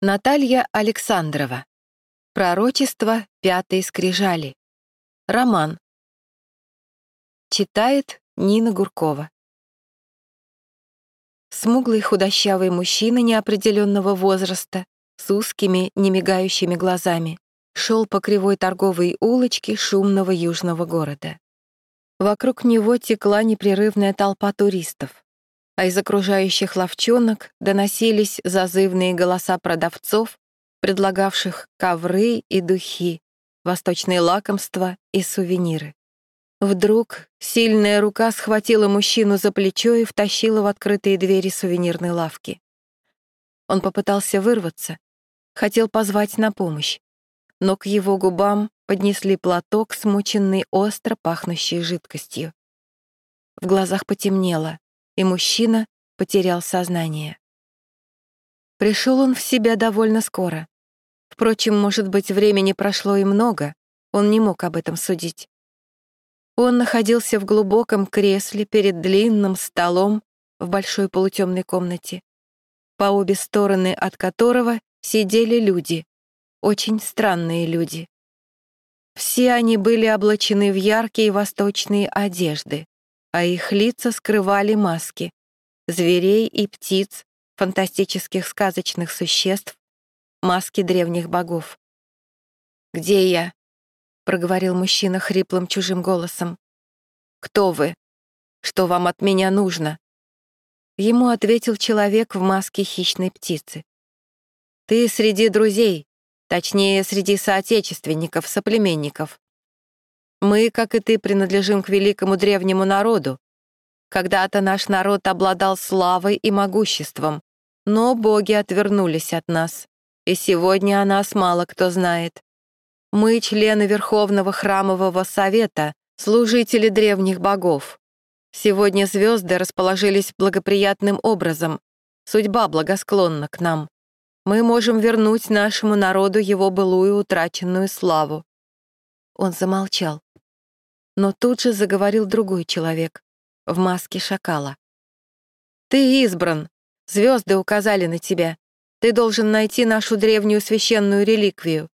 Наталья Александрова. Пророчество пятой скрижали. Роман. Читает Нина Гуркова. Смуглый худощавый мужчина неопределенного возраста с узкими, немигающими глазами шел по кривой торговой улочке шумного южного города. Вокруг него текла непрерывная толпа туристов а из окружающих ловчонок доносились зазывные голоса продавцов, предлагавших ковры и духи, восточные лакомства и сувениры. Вдруг сильная рука схватила мужчину за плечо и втащила в открытые двери сувенирной лавки. Он попытался вырваться, хотел позвать на помощь, но к его губам поднесли платок, смоченный остро пахнущей жидкостью. В глазах потемнело, и мужчина потерял сознание. Пришел он в себя довольно скоро. Впрочем, может быть, времени прошло и много, он не мог об этом судить. Он находился в глубоком кресле перед длинным столом в большой полутемной комнате, по обе стороны от которого сидели люди, очень странные люди. Все они были облачены в яркие восточные одежды а их лица скрывали маски зверей и птиц, фантастических сказочных существ, маски древних богов. «Где я?» — проговорил мужчина хриплым чужим голосом. «Кто вы? Что вам от меня нужно?» Ему ответил человек в маске хищной птицы. «Ты среди друзей, точнее, среди соотечественников, соплеменников. Мы, как и ты, принадлежим к великому древнему народу. Когда-то наш народ обладал славой и могуществом, но боги отвернулись от нас, и сегодня о нас мало кто знает. Мы члены Верховного Храмового Совета, служители древних богов. Сегодня звезды расположились благоприятным образом, судьба благосклонна к нам. Мы можем вернуть нашему народу его былую утраченную славу. Он замолчал но тут же заговорил другой человек в маске шакала. «Ты избран. Звезды указали на тебя. Ты должен найти нашу древнюю священную реликвию.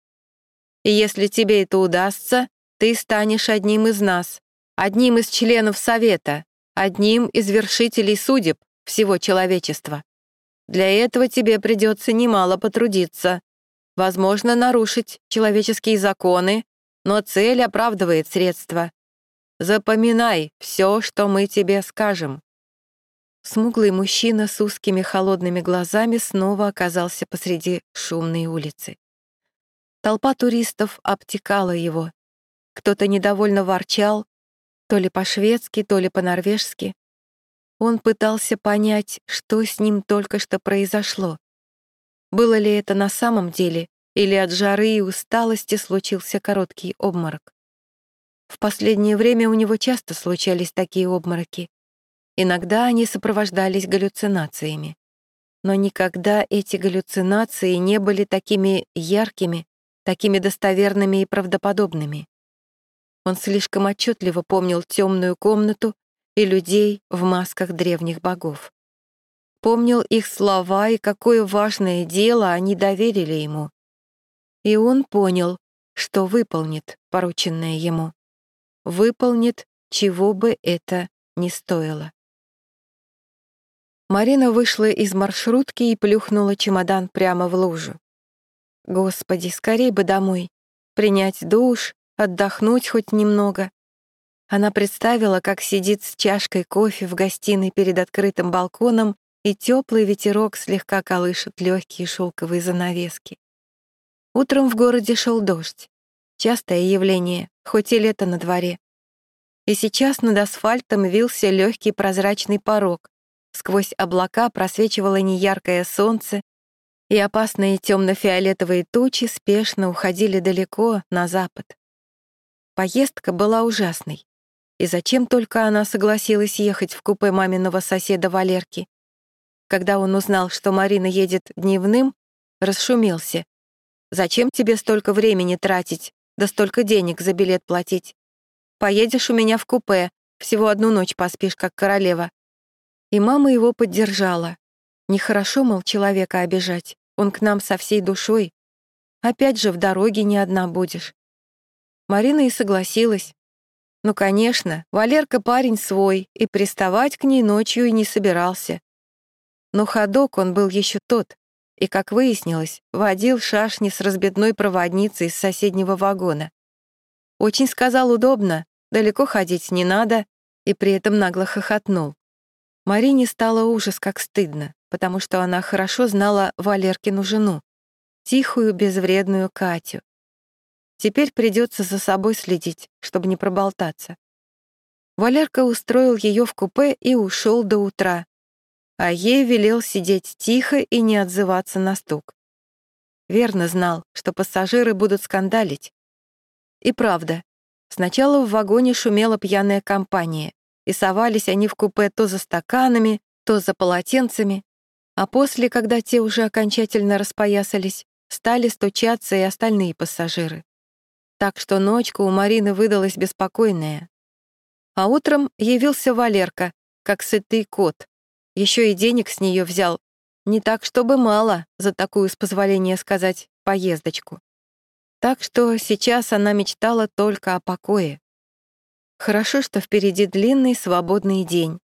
И если тебе это удастся, ты станешь одним из нас, одним из членов Совета, одним из вершителей судеб всего человечества. Для этого тебе придется немало потрудиться. Возможно, нарушить человеческие законы, но цель оправдывает средства. Запоминай все, что мы тебе скажем». Смуглый мужчина с узкими холодными глазами снова оказался посреди шумной улицы. Толпа туристов обтекала его. Кто-то недовольно ворчал, то ли по-шведски, то ли по-норвежски. Он пытался понять, что с ним только что произошло. Было ли это на самом деле, или от жары и усталости случился короткий обморок. В последнее время у него часто случались такие обмороки. Иногда они сопровождались галлюцинациями. Но никогда эти галлюцинации не были такими яркими, такими достоверными и правдоподобными. Он слишком отчетливо помнил темную комнату и людей в масках древних богов. Помнил их слова и какое важное дело они доверили ему. И он понял, что выполнит порученное ему выполнит, чего бы это ни стоило. Марина вышла из маршрутки и плюхнула чемодан прямо в лужу. Господи, скорей бы домой. Принять душ, отдохнуть хоть немного. Она представила, как сидит с чашкой кофе в гостиной перед открытым балконом, и теплый ветерок слегка колышет легкие шелковые занавески. Утром в городе шел дождь. Частое явление, хоть и лето на дворе. И сейчас над асфальтом вился легкий прозрачный порог. Сквозь облака просвечивало неяркое солнце, и опасные темно-фиолетовые тучи спешно уходили далеко на запад. Поездка была ужасной. И зачем только она согласилась ехать в купе маминого соседа Валерки? Когда он узнал, что Марина едет дневным, расшумелся. «Зачем тебе столько времени тратить? Да столько денег за билет платить. Поедешь у меня в купе, всего одну ночь поспишь, как королева». И мама его поддержала. Нехорошо, мол, человека обижать. Он к нам со всей душой. Опять же, в дороге не одна будешь». Марина и согласилась. Ну, конечно, Валерка парень свой, и приставать к ней ночью и не собирался. Но ходок он был еще тот, и, как выяснилось, водил шашни с разбитной проводницей из соседнего вагона. Очень сказал удобно, далеко ходить не надо, и при этом нагло хохотнул. Марине стало ужас как стыдно, потому что она хорошо знала Валеркину жену, тихую, безвредную Катю. Теперь придется за собой следить, чтобы не проболтаться. Валерка устроил ее в купе и ушел до утра, а ей велел сидеть тихо и не отзываться на стук. Верно знал, что пассажиры будут скандалить. И правда, сначала в вагоне шумела пьяная компания, и совались они в купе то за стаканами, то за полотенцами, а после, когда те уже окончательно распоясались, стали стучаться и остальные пассажиры. Так что ночка у Марины выдалась беспокойная. А утром явился Валерка, как сытый кот. Еще и денег с нее взял. Не так, чтобы мало за такую, с позволения сказать, поездочку. Так что сейчас она мечтала только о покое. Хорошо, что впереди длинный свободный день.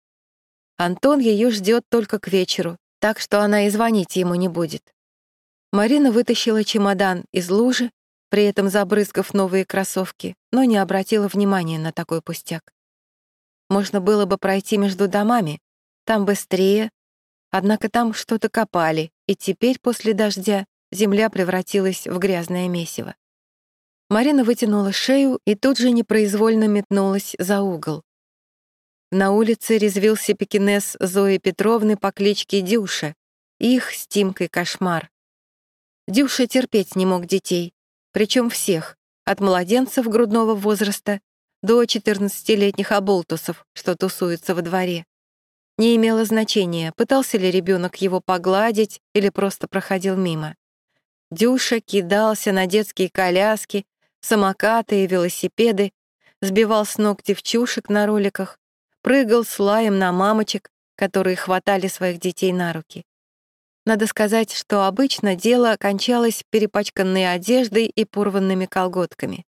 Антон ее ждет только к вечеру, так что она и звонить ему не будет. Марина вытащила чемодан из лужи, при этом забрызгав новые кроссовки, но не обратила внимания на такой пустяк. Можно было бы пройти между домами, там быстрее, однако там что-то копали, и теперь после дождя земля превратилась в грязное месиво. Марина вытянула шею и тут же непроизвольно метнулась за угол. На улице резвился пекинес Зои Петровны по кличке Дюша. Их с Тимкой кошмар. Дюша терпеть не мог детей, причем всех, от младенцев грудного возраста до 14-летних оболтусов, что тусуются во дворе. Не имело значения, пытался ли ребенок его погладить или просто проходил мимо. Дюша кидался на детские коляски, самокаты и велосипеды, сбивал с ног девчушек на роликах, прыгал с лаем на мамочек, которые хватали своих детей на руки. Надо сказать, что обычно дело кончалось перепачканной одеждой и порванными колготками.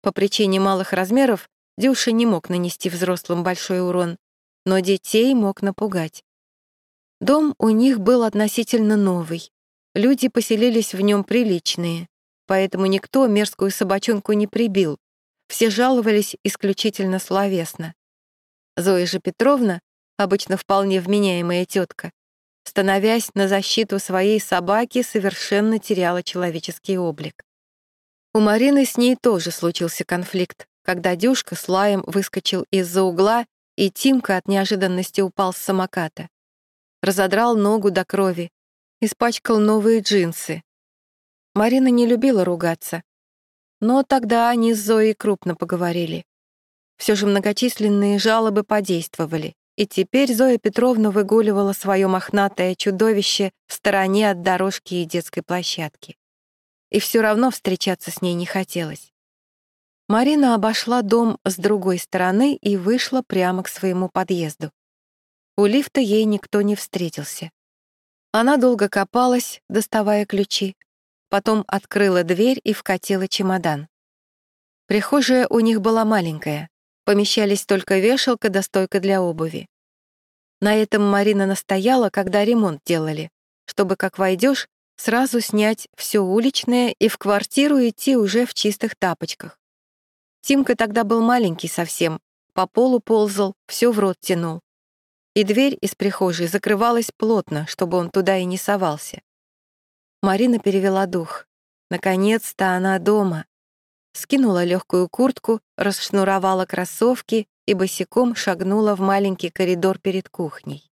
По причине малых размеров Дюша не мог нанести взрослым большой урон, но детей мог напугать. Дом у них был относительно новый. Люди поселились в нем приличные поэтому никто мерзкую собачонку не прибил. Все жаловались исключительно словесно. Зоя же Петровна, обычно вполне вменяемая тетка, становясь на защиту своей собаки, совершенно теряла человеческий облик. У Марины с ней тоже случился конфликт, когда Дюшка с лаем выскочил из-за угла, и Тимка от неожиданности упал с самоката. Разодрал ногу до крови, испачкал новые джинсы, Марина не любила ругаться. Но тогда они с Зоей крупно поговорили. Все же многочисленные жалобы подействовали, и теперь Зоя Петровна выгуливала свое мохнатое чудовище в стороне от дорожки и детской площадки. И все равно встречаться с ней не хотелось. Марина обошла дом с другой стороны и вышла прямо к своему подъезду. У лифта ей никто не встретился. Она долго копалась, доставая ключи, потом открыла дверь и вкатила чемодан. Прихожая у них была маленькая, помещались только вешалка да стойка для обуви. На этом Марина настояла, когда ремонт делали, чтобы, как войдешь, сразу снять все уличное и в квартиру идти уже в чистых тапочках. Тимка тогда был маленький совсем, по полу ползал, все в рот тянул. И дверь из прихожей закрывалась плотно, чтобы он туда и не совался. Марина перевела дух. Наконец-то она дома. Скинула легкую куртку, расшнуровала кроссовки и босиком шагнула в маленький коридор перед кухней.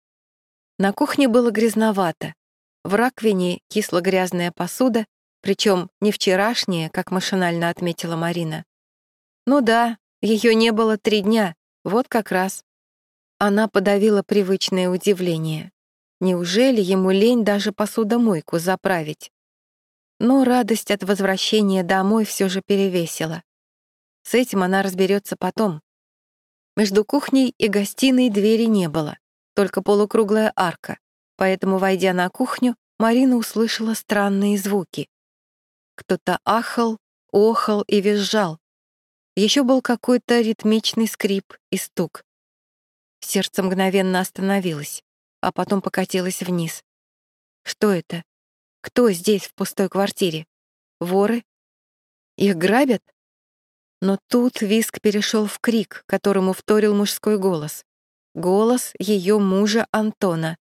На кухне было грязновато. В раковине кисло-грязная посуда, причем не вчерашняя, как машинально отметила Марина. Ну да, ее не было три дня, вот как раз. Она подавила привычное удивление. Неужели ему лень даже посудомойку заправить? Но радость от возвращения домой все же перевесила. С этим она разберется потом. Между кухней и гостиной двери не было, только полукруглая арка, поэтому, войдя на кухню, Марина услышала странные звуки. Кто-то ахал, охал и визжал. Еще был какой-то ритмичный скрип и стук. Сердце мгновенно остановилось, а потом покатилось вниз. Что это? Кто здесь, в пустой квартире? Воры? Их грабят? Но тут виск перешел в крик, которому вторил мужской голос. Голос ее мужа Антона.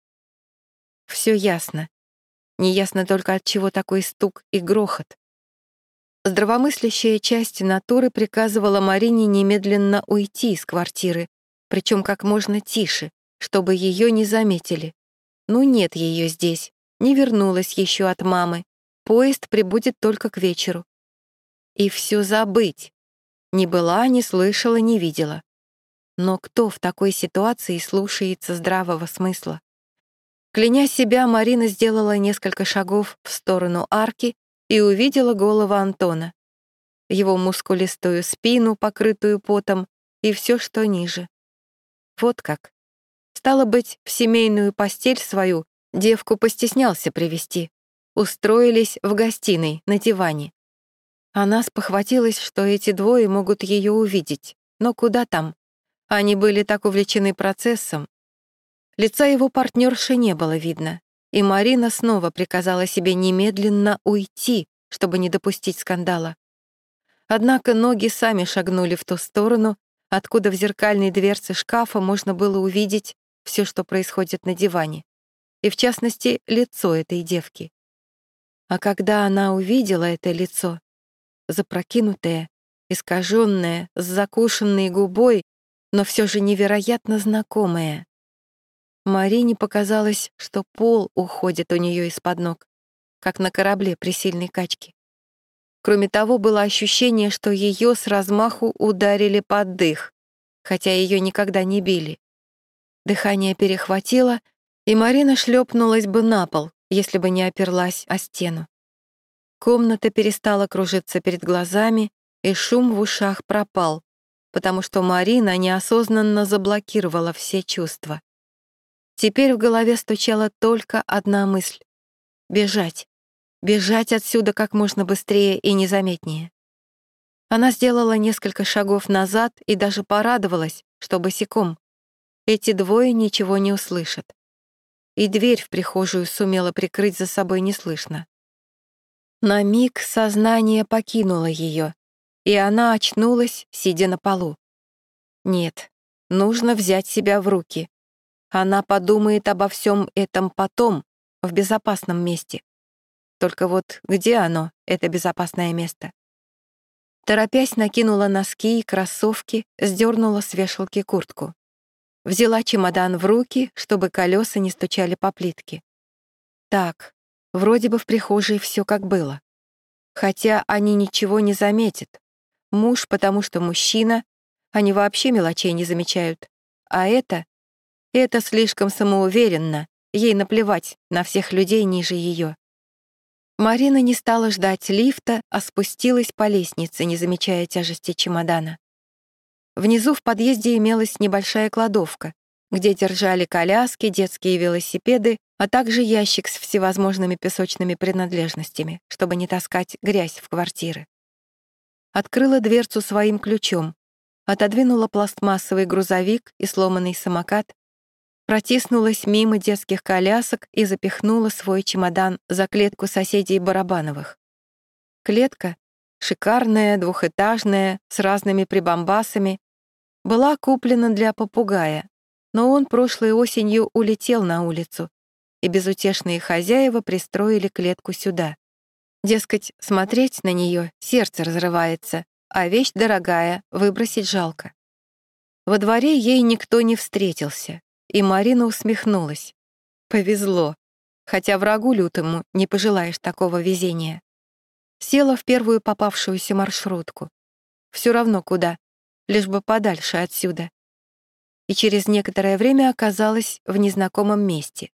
Все ясно. Неясно только, от чего такой стук и грохот. Здравомыслящая часть натуры приказывала Марине немедленно уйти из квартиры, причем как можно тише, чтобы ее не заметили. Ну нет ее здесь, не вернулась еще от мамы. Поезд прибудет только к вечеру. И все забыть. Не была, не слышала, не видела. Но кто в такой ситуации слушается здравого смысла? Кляня себя, Марина сделала несколько шагов в сторону арки и увидела голову Антона. Его мускулистую спину, покрытую потом, и все, что ниже. Вот как. Стало быть, в семейную постель свою девку постеснялся привести. Устроились в гостиной, на диване. Она спохватилась, что эти двое могут ее увидеть. Но куда там? Они были так увлечены процессом, Лица его партнерши не было видно, и Марина снова приказала себе немедленно уйти, чтобы не допустить скандала. Однако ноги сами шагнули в ту сторону, откуда в зеркальной дверце шкафа можно было увидеть все, что происходит на диване, и, в частности, лицо этой девки. А когда она увидела это лицо, запрокинутое, искаженное, с закушенной губой, но все же невероятно знакомое, Марине показалось, что пол уходит у нее из-под ног, как на корабле при сильной качке. Кроме того, было ощущение, что ее с размаху ударили под дых, хотя ее никогда не били. Дыхание перехватило, и Марина шлепнулась бы на пол, если бы не оперлась о стену. Комната перестала кружиться перед глазами, и шум в ушах пропал, потому что Марина неосознанно заблокировала все чувства. Теперь в голове стучала только одна мысль — бежать. Бежать отсюда как можно быстрее и незаметнее. Она сделала несколько шагов назад и даже порадовалась, что босиком. Эти двое ничего не услышат. И дверь в прихожую сумела прикрыть за собой неслышно. На миг сознание покинуло ее, и она очнулась, сидя на полу. Нет, нужно взять себя в руки. Она подумает обо всем этом потом, в безопасном месте. Только вот где оно, это безопасное место? Торопясь, накинула носки и кроссовки, сдернула с вешалки куртку. Взяла чемодан в руки, чтобы колеса не стучали по плитке. Так, вроде бы в прихожей все как было. Хотя они ничего не заметят. Муж, потому что мужчина, они вообще мелочей не замечают. А это это слишком самоуверенно, ей наплевать на всех людей ниже ее. Марина не стала ждать лифта, а спустилась по лестнице, не замечая тяжести чемодана. Внизу в подъезде имелась небольшая кладовка, где держали коляски, детские велосипеды, а также ящик с всевозможными песочными принадлежностями, чтобы не таскать грязь в квартиры. Открыла дверцу своим ключом, отодвинула пластмассовый грузовик и сломанный самокат, протиснулась мимо детских колясок и запихнула свой чемодан за клетку соседей Барабановых. Клетка, шикарная, двухэтажная, с разными прибамбасами, была куплена для попугая, но он прошлой осенью улетел на улицу, и безутешные хозяева пристроили клетку сюда. Дескать, смотреть на нее сердце разрывается, а вещь дорогая, выбросить жалко. Во дворе ей никто не встретился, и Марина усмехнулась. Повезло. Хотя врагу лютому не пожелаешь такого везения. Села в первую попавшуюся маршрутку. Все равно куда, лишь бы подальше отсюда. И через некоторое время оказалась в незнакомом месте.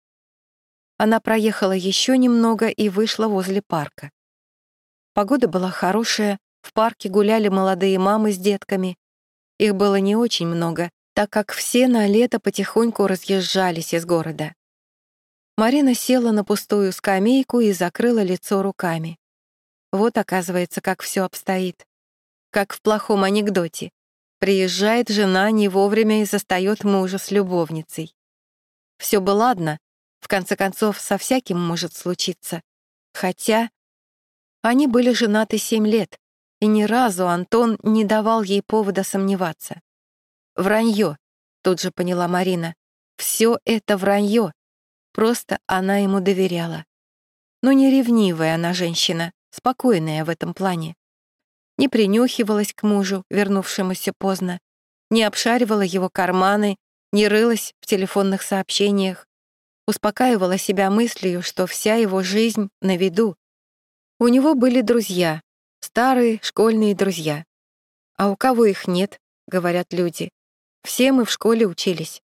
Она проехала еще немного и вышла возле парка. Погода была хорошая, в парке гуляли молодые мамы с детками. Их было не очень много, так как все на лето потихоньку разъезжались из города. Марина села на пустую скамейку и закрыла лицо руками. Вот, оказывается, как все обстоит. Как в плохом анекдоте. Приезжает жена не вовремя и застает мужа с любовницей. Все бы ладно, в конце концов, со всяким может случиться. Хотя они были женаты семь лет, и ни разу Антон не давал ей повода сомневаться. Вранье, тут же поняла Марина. Все это вранье. Просто она ему доверяла. Но не ревнивая она женщина, спокойная в этом плане. Не принюхивалась к мужу, вернувшемуся поздно, не обшаривала его карманы, не рылась в телефонных сообщениях, успокаивала себя мыслью, что вся его жизнь на виду. У него были друзья, старые школьные друзья. А у кого их нет, говорят люди. Все мы в школе учились.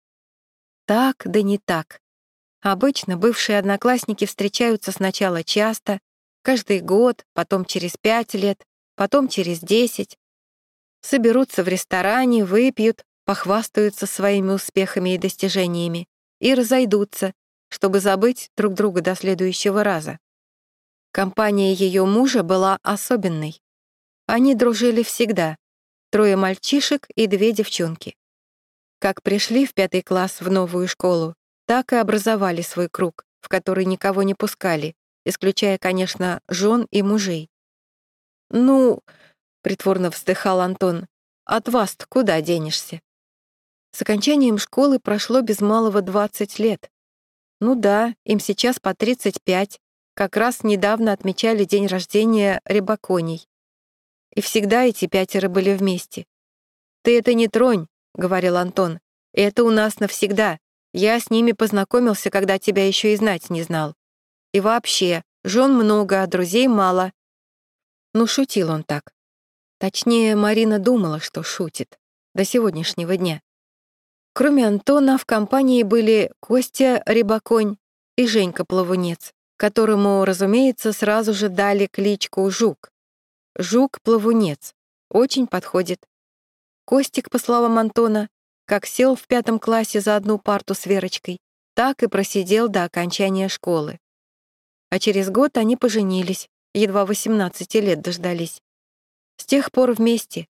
Так, да не так. Обычно бывшие одноклассники встречаются сначала часто, каждый год, потом через пять лет, потом через десять. Соберутся в ресторане, выпьют, похвастаются своими успехами и достижениями и разойдутся, чтобы забыть друг друга до следующего раза. Компания ее мужа была особенной. Они дружили всегда. Трое мальчишек и две девчонки. Как пришли в пятый класс в новую школу, так и образовали свой круг, в который никого не пускали, исключая, конечно, жен и мужей. «Ну...» — притворно вздыхал Антон. «От вас-то куда денешься?» С окончанием школы прошло без малого 20 лет. Ну да, им сейчас по 35, как раз недавно отмечали день рождения рябаконей. И всегда эти пятеро были вместе. «Ты это не тронь», — говорил Антон. «Это у нас навсегда. Я с ними познакомился, когда тебя еще и знать не знал. И вообще, жен много, а друзей мало». Ну, шутил он так. Точнее, Марина думала, что шутит. До сегодняшнего дня. Кроме Антона, в компании были Костя Рябаконь и Женька Плавунец, которому, разумеется, сразу же дали кличку Жук. Жук-плавунец. Очень подходит. Костик, по словам Антона, как сел в пятом классе за одну парту с Верочкой, так и просидел до окончания школы. А через год они поженились, едва 18 лет дождались. С тех пор вместе.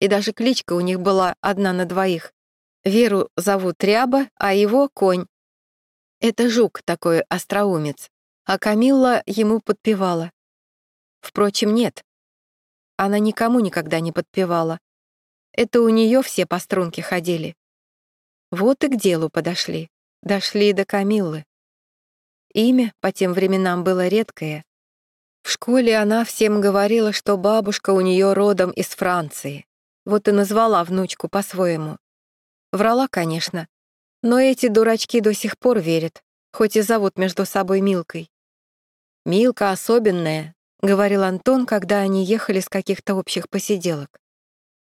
И даже кличка у них была одна на двоих Веру зовут Ряба, а его — Конь. Это жук такой остроумец, а Камилла ему подпевала. Впрочем, нет. Она никому никогда не подпевала. Это у нее все по струнке ходили. Вот и к делу подошли. Дошли до Камиллы. Имя по тем временам было редкое. В школе она всем говорила, что бабушка у нее родом из Франции. Вот и назвала внучку по-своему Врала, конечно. Но эти дурачки до сих пор верят, хоть и зовут между собой Милкой. «Милка особенная», — говорил Антон, когда они ехали с каких-то общих посиделок.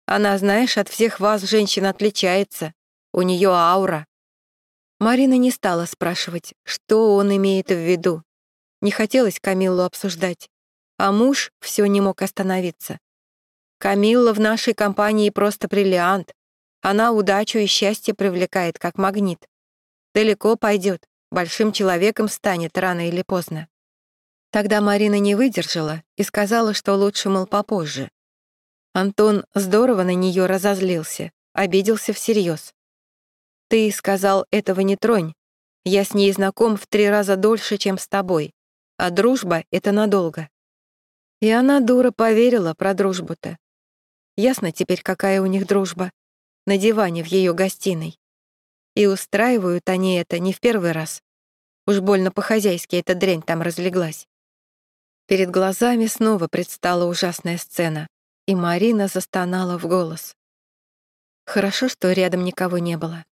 «Она, знаешь, от всех вас, женщин, отличается. У нее аура». Марина не стала спрашивать, что он имеет в виду. Не хотелось Камиллу обсуждать, а муж все не мог остановиться. «Камилла в нашей компании просто бриллиант. Она удачу и счастье привлекает, как магнит. Далеко пойдет, большим человеком станет рано или поздно. Тогда Марина не выдержала и сказала, что лучше, мол, попозже. Антон здорово на нее разозлился, обиделся всерьез. «Ты сказал, этого не тронь. Я с ней знаком в три раза дольше, чем с тобой. А дружба — это надолго». И она, дура, поверила про дружбу-то. Ясно теперь, какая у них дружба на диване в ее гостиной. И устраивают они это не в первый раз. Уж больно по-хозяйски эта дрянь там разлеглась. Перед глазами снова предстала ужасная сцена, и Марина застонала в голос. Хорошо, что рядом никого не было.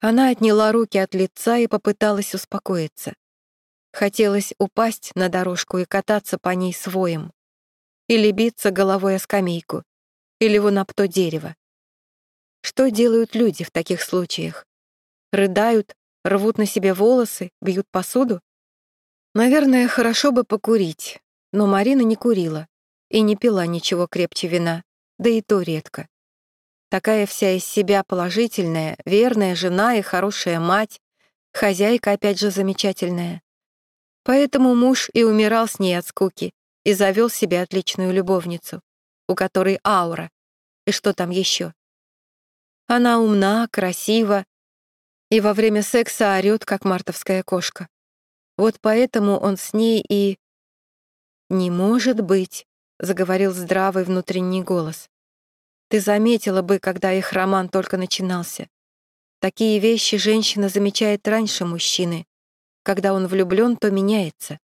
Она отняла руки от лица и попыталась успокоиться. Хотелось упасть на дорожку и кататься по ней своим. Или биться головой о скамейку, или вон об то дерево. Что делают люди в таких случаях? Рыдают, рвут на себе волосы, бьют посуду? Наверное, хорошо бы покурить, но Марина не курила и не пила ничего крепче вина, да и то редко. Такая вся из себя положительная, верная жена и хорошая мать, Хозяйка опять же замечательная. Поэтому муж и умирал с ней от скуки и завел себе отличную любовницу, у которой аура. И что там еще? Она умна, красива и во время секса орёт, как мартовская кошка. Вот поэтому он с ней и... «Не может быть», — заговорил здравый внутренний голос. «Ты заметила бы, когда их роман только начинался. Такие вещи женщина замечает раньше мужчины. Когда он влюблён, то меняется».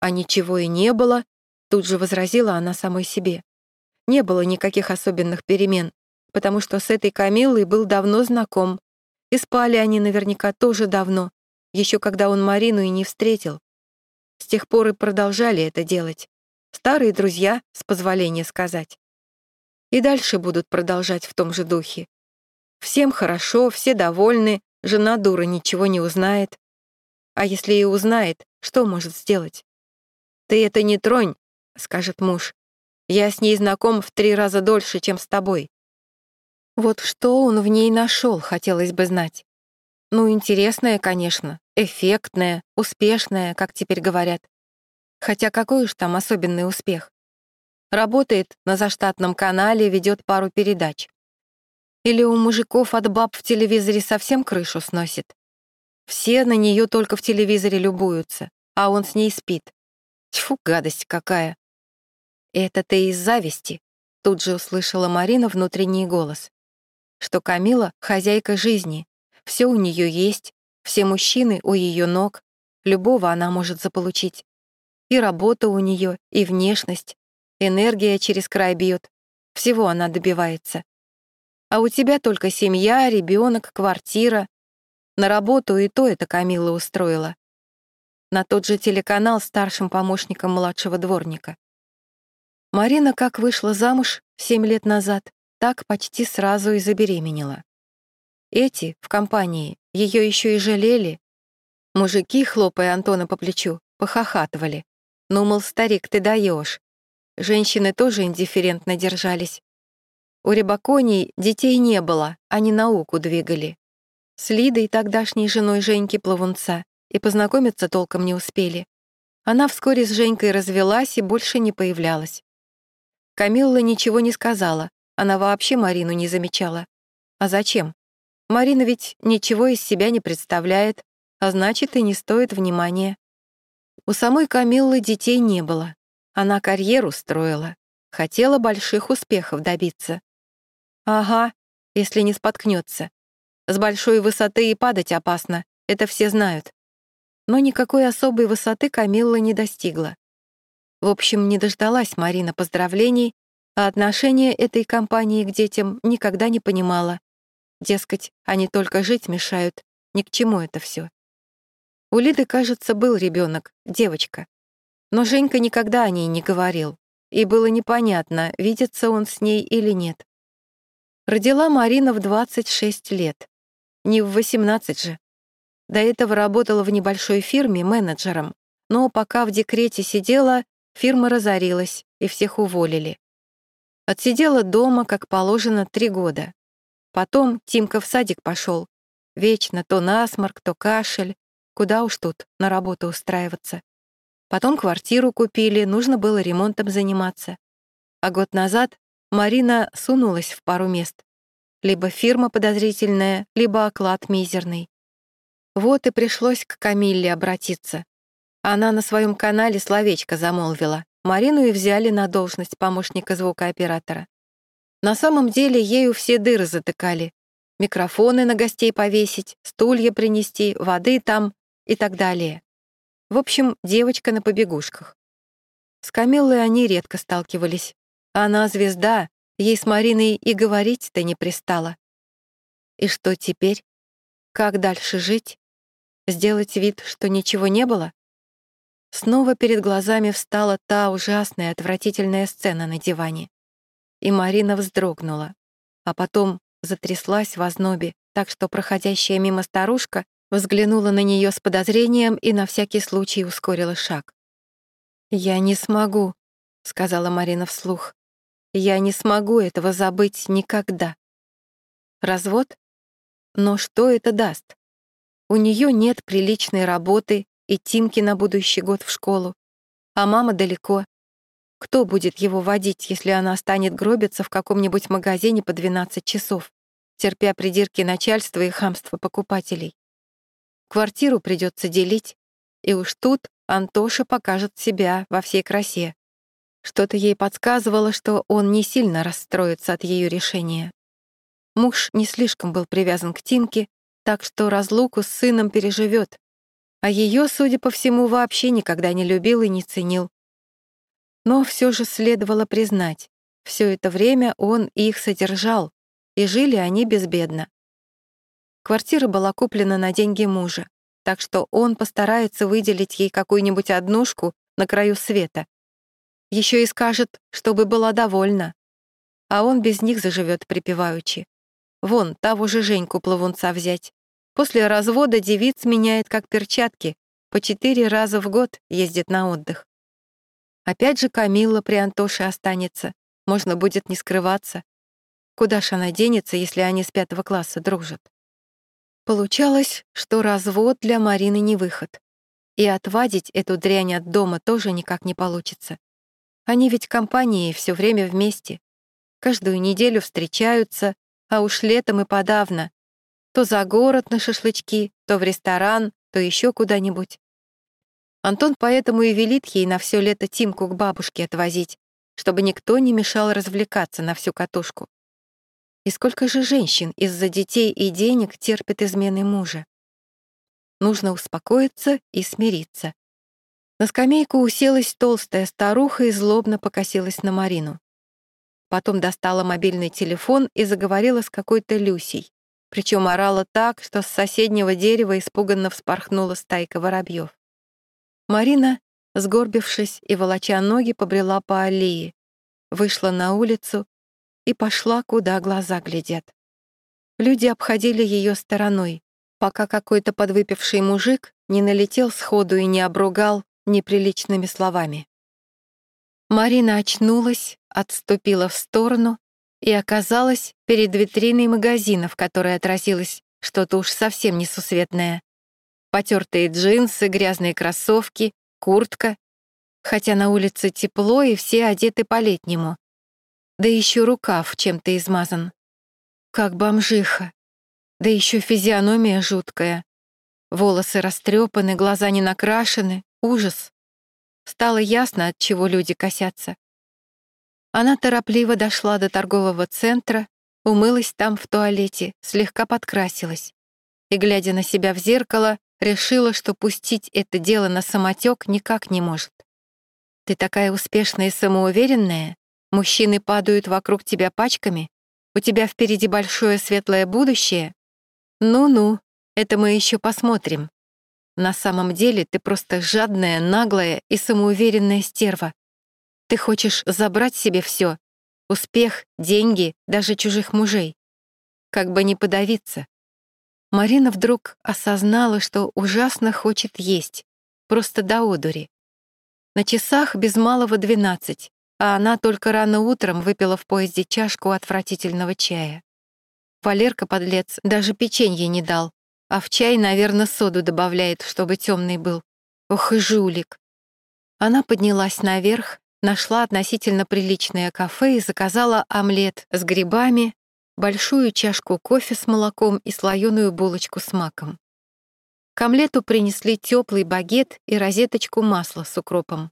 «А ничего и не было», — тут же возразила она самой себе. Не было никаких особенных перемен, потому что с этой Камиллой был давно знаком, и спали они наверняка тоже давно, еще когда он Марину и не встретил. С тех пор и продолжали это делать. Старые друзья, с позволения сказать. И дальше будут продолжать в том же духе. Всем хорошо, все довольны, жена дура ничего не узнает. А если и узнает, что может сделать? «Ты это не тронь», — скажет муж. «Я с ней знаком в три раза дольше, чем с тобой». Вот что он в ней нашел, хотелось бы знать. Ну, интересное, конечно, эффектное, успешное, как теперь говорят. Хотя какой уж там особенный успех. Работает на заштатном канале, ведет пару передач. Или у мужиков от баб в телевизоре совсем крышу сносит. Все на нее только в телевизоре любуются, а он с ней спит. Тьфу, гадость какая. Это ты из зависти, тут же услышала Марина внутренний голос. Что Камила — хозяйка жизни, все у нее есть, все мужчины у ее ног, любого она может заполучить. И работа у нее, и внешность, энергия через край бьет. Всего она добивается. А у тебя только семья, ребенок, квартира. На работу и то это Камила устроила. На тот же телеканал старшим помощником младшего дворника. Марина как вышла замуж семь лет назад, так почти сразу и забеременела. Эти в компании ее еще и жалели. Мужики, хлопая Антона по плечу, похохатывали. Ну, мол, старик, ты даешь. Женщины тоже индифферентно держались. У Рябаконей детей не было, они науку двигали. С Лидой, тогдашней женой Женьки Плавунца, и познакомиться толком не успели. Она вскоре с Женькой развелась и больше не появлялась. Камилла ничего не сказала, она вообще Марину не замечала. А зачем? Марина ведь ничего из себя не представляет, а значит, и не стоит внимания. У самой Камиллы детей не было. Она карьеру строила, хотела больших успехов добиться. Ага, если не споткнется. С большой высоты и падать опасно, это все знают. Но никакой особой высоты Камилла не достигла. В общем, не дождалась Марина поздравлений, а отношение этой компании к детям никогда не понимала Дескать, они только жить мешают, ни к чему это все. У Лиды, кажется, был ребенок, девочка. Но Женька никогда о ней не говорил, и было непонятно, видится он с ней или нет. Родила Марина в 26 лет. Не в 18 же. До этого работала в небольшой фирме менеджером, но пока в декрете сидела, фирма разорилась, и всех уволили. Отсидела дома, как положено, три года. Потом Тимка в садик пошел. Вечно то насморк, то кашель. Куда уж тут на работу устраиваться. Потом квартиру купили, нужно было ремонтом заниматься. А год назад Марина сунулась в пару мест. Либо фирма подозрительная, либо оклад мизерный. Вот и пришлось к Камилле обратиться. Она на своем канале словечко замолвила. Марину и взяли на должность помощника звукооператора. На самом деле ею все дыры затыкали. Микрофоны на гостей повесить, стулья принести, воды там и так далее. В общем, девочка на побегушках. С Камиллой они редко сталкивались. Она звезда, ей с Мариной и говорить-то не пристала. И что теперь? Как дальше жить? Сделать вид, что ничего не было? Снова перед глазами встала та ужасная, отвратительная сцена на диване и Марина вздрогнула, а потом затряслась в ознобе, так что проходящая мимо старушка взглянула на нее с подозрением и на всякий случай ускорила шаг. «Я не смогу», — сказала Марина вслух. «Я не смогу этого забыть никогда». «Развод? Но что это даст? У нее нет приличной работы и Тимки на будущий год в школу, а мама далеко. Кто будет его водить, если она станет гробиться в каком-нибудь магазине по 12 часов, терпя придирки начальства и хамство покупателей? Квартиру придется делить, и уж тут Антоша покажет себя во всей красе. Что-то ей подсказывало, что он не сильно расстроится от ее решения. Муж не слишком был привязан к Тимке, так что разлуку с сыном переживет, а ее, судя по всему, вообще никогда не любил и не ценил. Но все же следовало признать, все это время он их содержал, и жили они безбедно. Квартира была куплена на деньги мужа, так что он постарается выделить ей какую-нибудь однушку на краю света. Еще и скажет, чтобы была довольна. А он без них заживет припеваючи. Вон, того же Женьку плавунца взять. После развода девиц меняет как перчатки, по четыре раза в год ездит на отдых. Опять же Камилла при Антоше останется, можно будет не скрываться. Куда ж она денется, если они с пятого класса дружат? Получалось, что развод для Марины не выход. И отвадить эту дрянь от дома тоже никак не получится. Они ведь компанией все время вместе. Каждую неделю встречаются, а уж летом и подавно. То за город на шашлычки, то в ресторан, то еще куда-нибудь. Антон поэтому и велит ей на все лето Тимку к бабушке отвозить, чтобы никто не мешал развлекаться на всю катушку. И сколько же женщин из-за детей и денег терпят измены мужа? Нужно успокоиться и смириться. На скамейку уселась толстая старуха и злобно покосилась на Марину. Потом достала мобильный телефон и заговорила с какой-то Люсей. Причем орала так, что с соседнего дерева испуганно вспорхнула стайка воробьев. Марина, сгорбившись и волоча ноги, побрела по аллее, вышла на улицу и пошла, куда глаза глядят. Люди обходили ее стороной, пока какой-то подвыпивший мужик не налетел сходу и не обругал неприличными словами. Марина очнулась, отступила в сторону и оказалась перед витриной магазина, в которой отразилось что-то уж совсем несусветное. Потертые джинсы, грязные кроссовки, куртка. Хотя на улице тепло, и все одеты по-летнему. Да еще рукав чем-то измазан. Как бомжиха. Да еще физиономия жуткая. Волосы растрепаны, глаза не накрашены. Ужас. Стало ясно, от чего люди косятся. Она торопливо дошла до торгового центра, умылась там в туалете, слегка подкрасилась. И, глядя на себя в зеркало, решила, что пустить это дело на самотек никак не может. Ты такая успешная и самоуверенная, мужчины падают вокруг тебя пачками, у тебя впереди большое светлое будущее. Ну-ну, это мы еще посмотрим. На самом деле ты просто жадная, наглая и самоуверенная стерва. Ты хочешь забрать себе все: успех, деньги, даже чужих мужей. Как бы не подавиться. Марина вдруг осознала, что ужасно хочет есть, просто до одури. На часах без малого двенадцать, а она только рано утром выпила в поезде чашку отвратительного чая. Валерка, подлец, даже печенье не дал, а в чай, наверное, соду добавляет, чтобы темный был. Ох и жулик. Она поднялась наверх, нашла относительно приличное кафе и заказала омлет с грибами, большую чашку кофе с молоком и слоеную булочку с маком. К омлету принесли теплый багет и розеточку масла с укропом.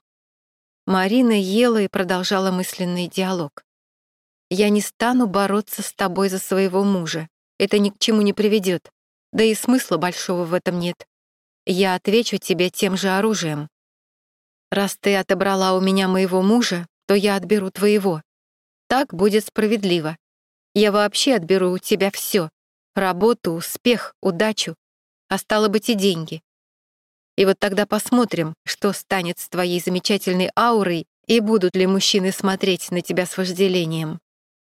Марина ела и продолжала мысленный диалог. «Я не стану бороться с тобой за своего мужа. Это ни к чему не приведет. Да и смысла большого в этом нет. Я отвечу тебе тем же оружием. Раз ты отобрала у меня моего мужа, то я отберу твоего. Так будет справедливо. Я вообще отберу у тебя все: работу, успех, удачу, а стало быть и деньги. И вот тогда посмотрим, что станет с твоей замечательной аурой и будут ли мужчины смотреть на тебя с вожделением,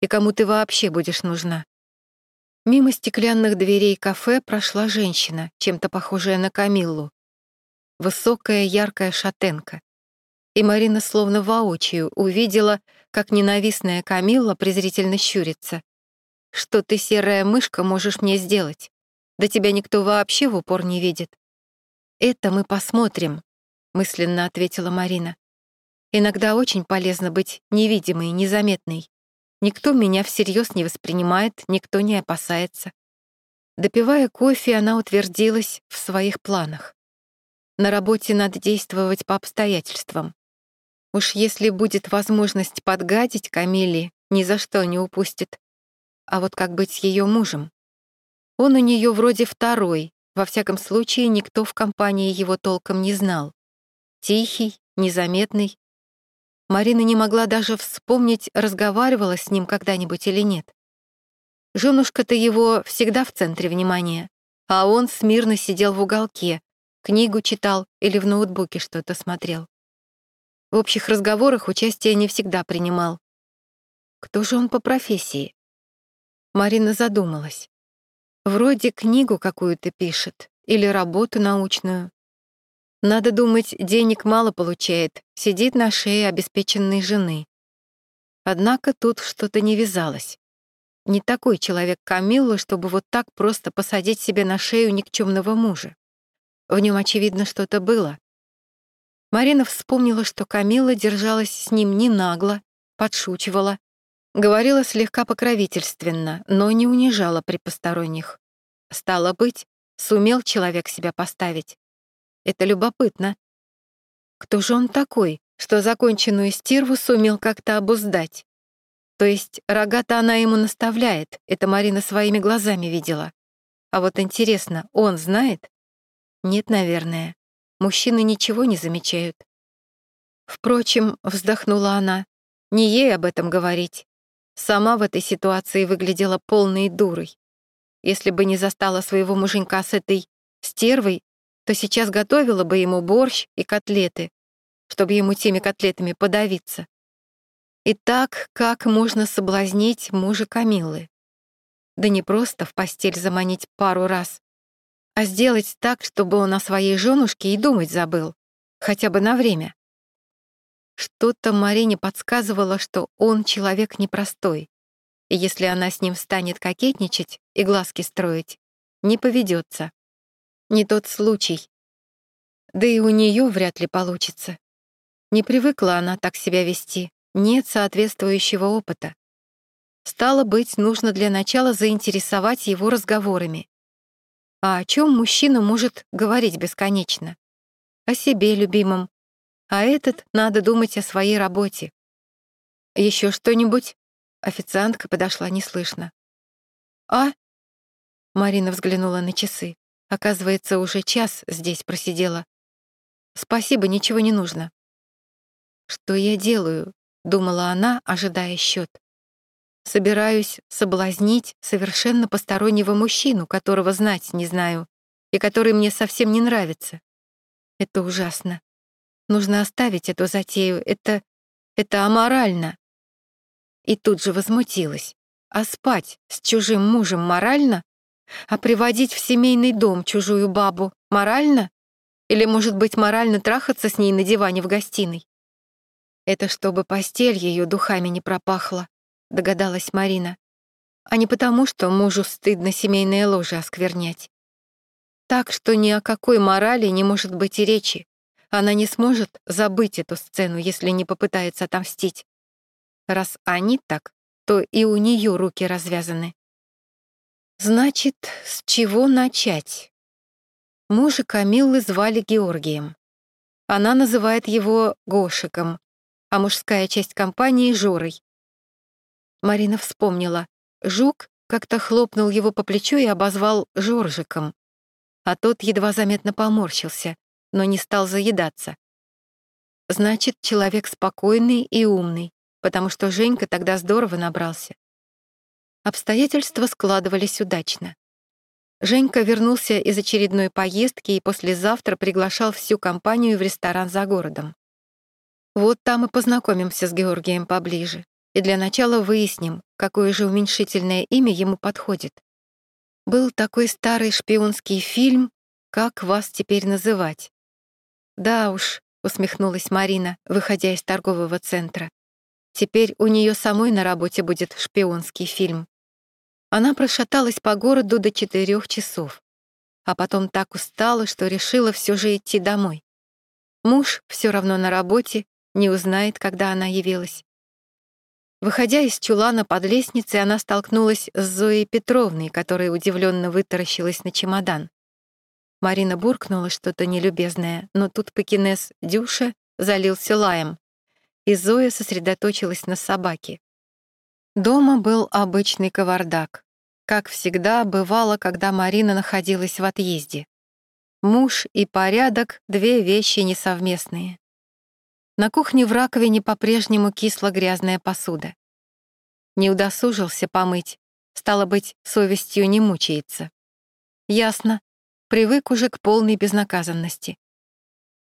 и кому ты вообще будешь нужна. Мимо стеклянных дверей кафе прошла женщина, чем-то похожая на Камиллу. Высокая, яркая шатенка. И Марина словно воочию увидела, как ненавистная Камилла презрительно щурится. «Что ты, серая мышка, можешь мне сделать? Да тебя никто вообще в упор не видит. Это мы посмотрим, мысленно ответила Марина. Иногда очень полезно быть невидимой, незаметной. Никто меня всерьез не воспринимает, никто не опасается. Допивая кофе, она утвердилась в своих планах. На работе надо действовать по обстоятельствам. Уж если будет возможность подгадить Камиле, ни за что не упустит. А вот как быть с ее мужем? Он у нее вроде второй, во всяком случае никто в компании его толком не знал. Тихий, незаметный, Марина не могла даже вспомнить, разговаривала с ним когда-нибудь или нет. Женушка-то его всегда в центре внимания, а он смирно сидел в уголке, книгу читал или в ноутбуке что-то смотрел. В общих разговорах участие не всегда принимал. Кто же он по профессии? Марина задумалась. Вроде книгу какую-то пишет или работу научную. Надо думать, денег мало получает, сидит на шее обеспеченной жены. Однако тут что-то не вязалось. Не такой человек Камилла, чтобы вот так просто посадить себе на шею никчемного мужа. В нем, очевидно, что-то было. Марина вспомнила, что Камилла держалась с ним не нагло, подшучивала, говорила слегка покровительственно, но не унижала при посторонних. Стало быть, сумел человек себя поставить. Это любопытно. Кто же он такой, что законченную стерву сумел как-то обуздать? То есть рога-то она ему наставляет, это Марина своими глазами видела. А вот интересно, он знает? Нет, наверное. Мужчины ничего не замечают. Впрочем, вздохнула она, не ей об этом говорить. Сама в этой ситуации выглядела полной дурой. Если бы не застала своего муженька с этой стервой, то сейчас готовила бы ему борщ и котлеты, чтобы ему теми котлетами подавиться. Итак, как можно соблазнить мужа Камиллы? Да не просто в постель заманить пару раз, а сделать так, чтобы он о своей женушке и думать забыл, хотя бы на время. Что-то Марине подсказывало, что он человек непростой, и если она с ним станет кокетничать и глазки строить, не поведется. Не тот случай. Да и у нее вряд ли получится. Не привыкла она так себя вести, нет соответствующего опыта. Стало быть, нужно для начала заинтересовать его разговорами. А о чем мужчина может говорить бесконечно? О себе любимом. А этот надо думать о своей работе. Еще что-нибудь? Официантка подошла неслышно. «А?» Марина взглянула на часы. Оказывается, уже час здесь просидела. Спасибо, ничего не нужно. Что я делаю? Думала она, ожидая счет. Собираюсь соблазнить совершенно постороннего мужчину, которого знать не знаю, и который мне совсем не нравится. Это ужасно. Нужно оставить эту затею. Это... это аморально. И тут же возмутилась. А спать с чужим мужем морально? А приводить в семейный дом чужую бабу морально? Или, может быть, морально трахаться с ней на диване в гостиной? Это чтобы постель ее духами не пропахла, догадалась Марина. А не потому, что мужу стыдно семейное ложе осквернять. Так что ни о какой морали не может быть и речи. Она не сможет забыть эту сцену, если не попытается отомстить. Раз они так, то и у нее руки развязаны. Значит, с чего начать? Мужа Камиллы звали Георгием. Она называет его Гошиком, а мужская часть компании — Жорой. Марина вспомнила. Жук как-то хлопнул его по плечу и обозвал Жоржиком, а тот едва заметно поморщился, но не стал заедаться. Значит, человек спокойный и умный, потому что Женька тогда здорово набрался. Обстоятельства складывались удачно. Женька вернулся из очередной поездки и послезавтра приглашал всю компанию в ресторан за городом. Вот там и познакомимся с Георгием поближе. И для начала выясним, какое же уменьшительное имя ему подходит. Был такой старый шпионский фильм «Как вас теперь называть?» «Да уж», — усмехнулась Марина, выходя из торгового центра. «Теперь у нее самой на работе будет шпионский фильм». Она прошаталась по городу до четырех часов. а потом так устала, что решила все же идти домой. Муж все равно на работе, не узнает, когда она явилась. Выходя из чулана под лестницей, она столкнулась с Зоей Петровной, которая удивленно вытаращилась на чемодан. Марина буркнула что-то нелюбезное, но тут пекинес Дюша залился лаем, и Зоя сосредоточилась на собаке. Дома был обычный кавардак. Как всегда бывало, когда Марина находилась в отъезде. Муж и порядок — две вещи несовместные. На кухне в раковине по-прежнему кисла грязная посуда. Не удосужился помыть, стало быть, совестью не мучается. Ясно, привык уже к полной безнаказанности.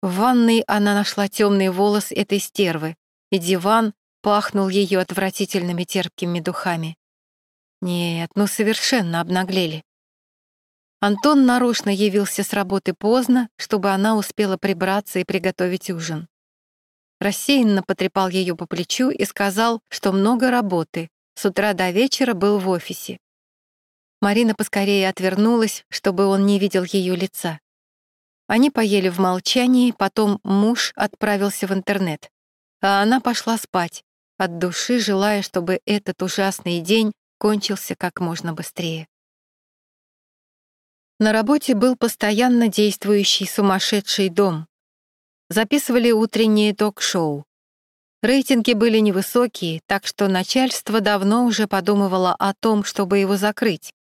В ванной она нашла темный волос этой стервы, и диван пахнул ее отвратительными терпкими духами. Нет, ну совершенно обнаглели. Антон нарочно явился с работы поздно, чтобы она успела прибраться и приготовить ужин рассеянно потрепал ее по плечу и сказал, что много работы, с утра до вечера был в офисе. Марина поскорее отвернулась, чтобы он не видел ее лица. Они поели в молчании, потом муж отправился в интернет, а она пошла спать, от души желая, чтобы этот ужасный день кончился как можно быстрее. На работе был постоянно действующий сумасшедший дом, записывали утреннее ток-шоу. Рейтинги были невысокие, так что начальство давно уже подумывало о том, чтобы его закрыть.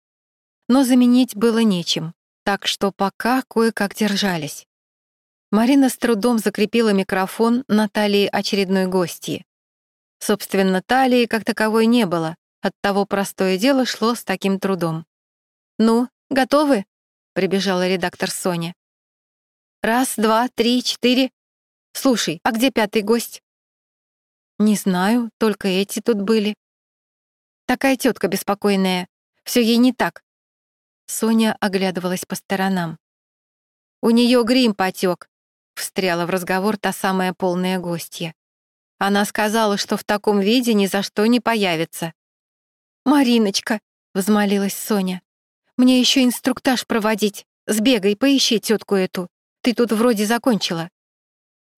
Но заменить было нечем, так что пока кое-как держались. Марина с трудом закрепила микрофон на талии очередной гостьи. Собственно, талии как таковой не было, оттого простое дело шло с таким трудом. «Ну, готовы?» — прибежала редактор Соня. «Раз, два, три, четыре. Слушай, а где пятый гость? Не знаю, только эти тут были. Такая тетка беспокойная. Все ей не так. Соня оглядывалась по сторонам. У нее грим потек, встряла в разговор та самая полная гостья. Она сказала, что в таком виде ни за что не появится. «Мариночка», — взмолилась Соня, «мне еще инструктаж проводить. Сбегай, поищи тетку эту. Ты тут вроде закончила».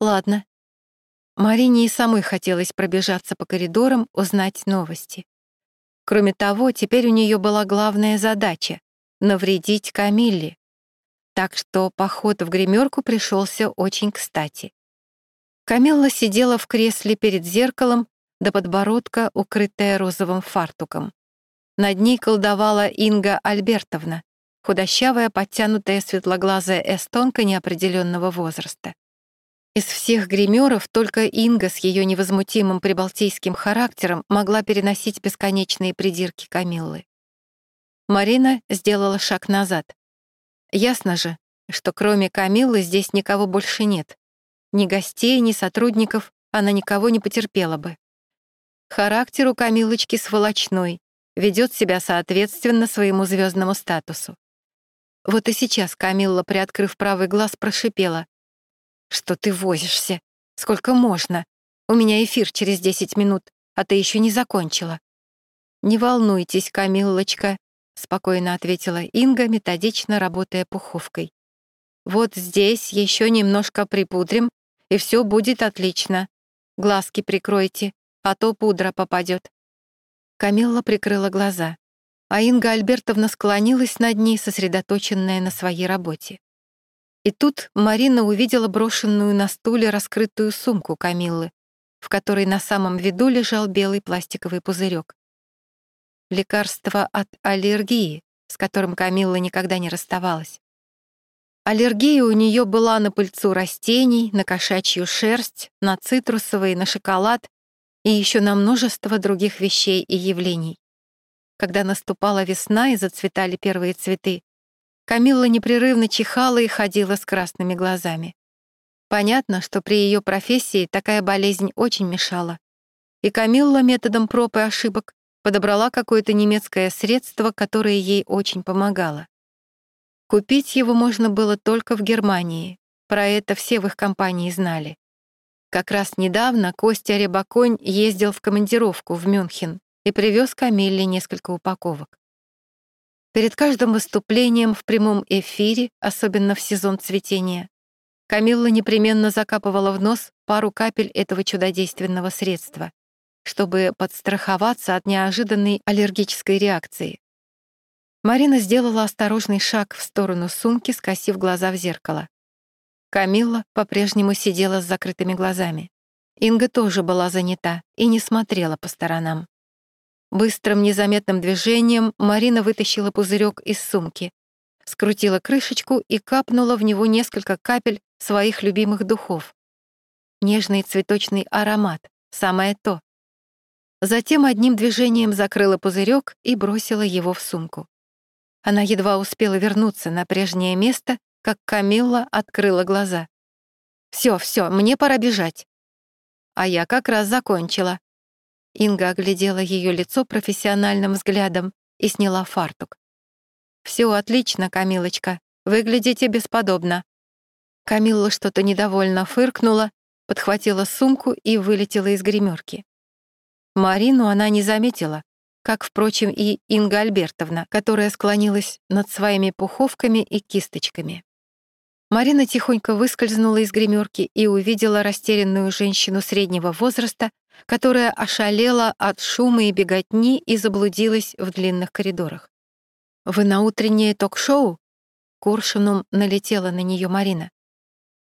Ладно. Марине и самой хотелось пробежаться по коридорам, узнать новости. Кроме того, теперь у нее была главная задача — навредить Камилле. Так что поход в гримерку пришелся очень кстати. Камилла сидела в кресле перед зеркалом, до подбородка, укрытая розовым фартуком. Над ней колдовала Инга Альбертовна, худощавая, подтянутая светлоглазая эстонка неопределенного возраста. Из всех гримеров только Инга с ее невозмутимым прибалтийским характером могла переносить бесконечные придирки Камиллы. Марина сделала шаг назад. Ясно же, что кроме Камиллы здесь никого больше нет. Ни гостей, ни сотрудников она никого не потерпела бы. Характер у Камилочки сволочной, ведет себя соответственно своему звездному статусу. Вот и сейчас Камилла, приоткрыв правый глаз, прошипела. «Что ты возишься? Сколько можно? У меня эфир через 10 минут, а ты еще не закончила». «Не волнуйтесь, Камиллочка», — спокойно ответила Инга, методично работая пуховкой. «Вот здесь еще немножко припудрим, и все будет отлично. Глазки прикройте, а то пудра попадет. Камилла прикрыла глаза, а Инга Альбертовна склонилась над ней, сосредоточенная на своей работе. И тут Марина увидела брошенную на стуле раскрытую сумку Камиллы, в которой на самом виду лежал белый пластиковый пузырек. Лекарство от аллергии, с которым Камилла никогда не расставалась. Аллергия у нее была на пыльцу растений, на кошачью шерсть, на цитрусовые, на шоколад и еще на множество других вещей и явлений. Когда наступала весна и зацветали первые цветы, Камилла непрерывно чихала и ходила с красными глазами. Понятно, что при ее профессии такая болезнь очень мешала. И Камилла методом проб и ошибок подобрала какое-то немецкое средство, которое ей очень помогало. Купить его можно было только в Германии. Про это все в их компании знали. Как раз недавно Костя Рябаконь ездил в командировку в Мюнхен и привез Камилле несколько упаковок. Перед каждым выступлением в прямом эфире, особенно в сезон цветения, Камилла непременно закапывала в нос пару капель этого чудодейственного средства, чтобы подстраховаться от неожиданной аллергической реакции. Марина сделала осторожный шаг в сторону сумки, скосив глаза в зеркало. Камилла по-прежнему сидела с закрытыми глазами. Инга тоже была занята и не смотрела по сторонам. Быстрым незаметным движением Марина вытащила пузырек из сумки, скрутила крышечку и капнула в него несколько капель своих любимых духов. Нежный цветочный аромат, самое то. Затем одним движением закрыла пузырек и бросила его в сумку. Она едва успела вернуться на прежнее место, как Камилла открыла глаза. «Всё, всё, мне пора бежать». А я как раз закончила. Инга оглядела ее лицо профессиональным взглядом и сняла фартук. «Все отлично, Камилочка. Выглядите бесподобно». Камилла что-то недовольно фыркнула, подхватила сумку и вылетела из гримерки. Марину она не заметила, как, впрочем, и Инга Альбертовна, которая склонилась над своими пуховками и кисточками. Марина тихонько выскользнула из гримерки и увидела растерянную женщину среднего возраста, которая ошалела от шума и беготни и заблудилась в длинных коридорах. «Вы на утреннее ток-шоу?» Коршуном налетела на нее Марина.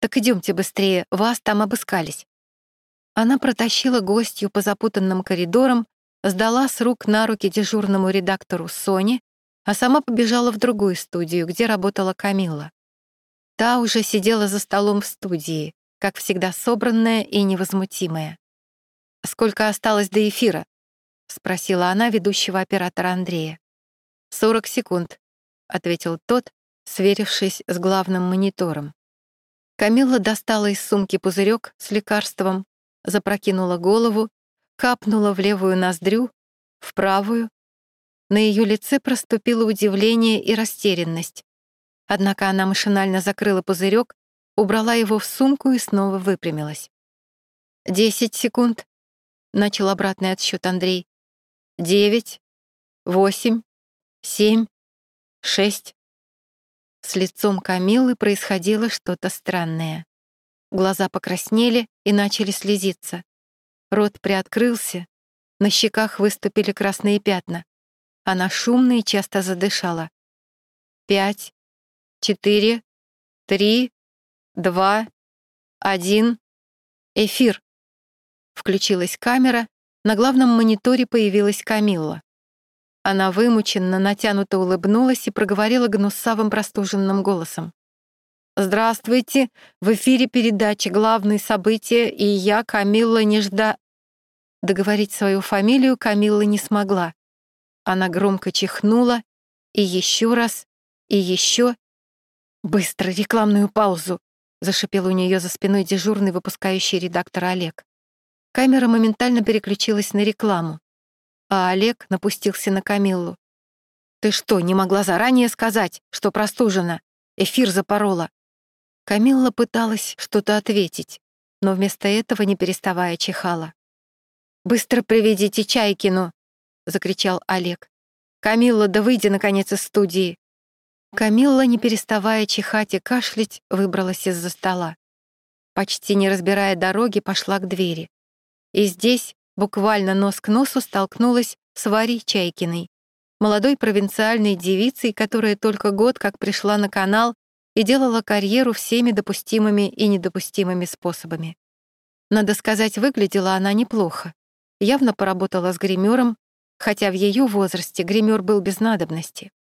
«Так идемте быстрее, вас там обыскались». Она протащила гостью по запутанным коридорам, сдала с рук на руки дежурному редактору Соне, а сама побежала в другую студию, где работала Камилла. Та уже сидела за столом в студии, как всегда собранная и невозмутимая. «Сколько осталось до эфира?» — спросила она ведущего оператора Андрея. «Сорок секунд», — ответил тот, сверившись с главным монитором. Камилла достала из сумки пузырек с лекарством, запрокинула голову, капнула в левую ноздрю, в правую. На ее лице проступило удивление и растерянность. Однако она машинально закрыла пузырек, убрала его в сумку и снова выпрямилась. «Десять секунд», — начал обратный отсчет Андрей. «Девять, восемь, семь, шесть». С лицом Камилы происходило что-то странное. Глаза покраснели и начали слезиться. Рот приоткрылся, на щеках выступили красные пятна. Она шумно и часто задышала. Пять, четыре, три, два, один. Эфир. Включилась камера, на главном мониторе появилась Камилла. Она вымученно, натянуто улыбнулась и проговорила гнусавым простуженным голосом. «Здравствуйте! В эфире передачи «Главные события» и я, Камилла Нежда...» Договорить свою фамилию Камилла не смогла. Она громко чихнула, и еще раз, и еще, «Быстро, рекламную паузу!» — зашипел у нее за спиной дежурный выпускающий редактор Олег. Камера моментально переключилась на рекламу, а Олег напустился на Камиллу. «Ты что, не могла заранее сказать, что простужена? Эфир запорола!» Камилла пыталась что-то ответить, но вместо этого, не переставая, чихала. «Быстро приведите Чайкину!» — закричал Олег. «Камилла, да выйди, наконец, из студии!» Камилла, не переставая чихать и кашлять, выбралась из-за стола. Почти не разбирая дороги, пошла к двери. И здесь, буквально нос к носу, столкнулась с Варей Чайкиной, молодой провинциальной девицей, которая только год как пришла на канал и делала карьеру всеми допустимыми и недопустимыми способами. Надо сказать, выглядела она неплохо. Явно поработала с гримером, хотя в ее возрасте гример был без надобности.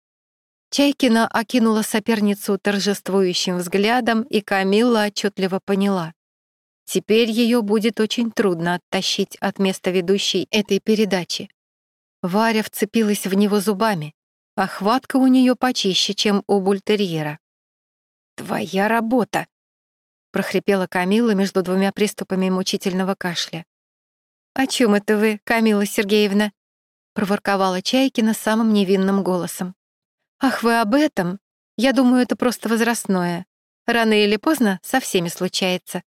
Чайкина окинула соперницу торжествующим взглядом, и Камилла отчетливо поняла. Теперь ее будет очень трудно оттащить от места ведущей этой передачи. Варя вцепилась в него зубами, а хватка у нее почище, чем у бультерьера. «Твоя работа!» — прохрипела Камила между двумя приступами мучительного кашля. «О чем это вы, Камила Сергеевна?» — проворковала Чайкина самым невинным голосом. «Ах, вы об этом? Я думаю, это просто возрастное. Рано или поздно со всеми случается».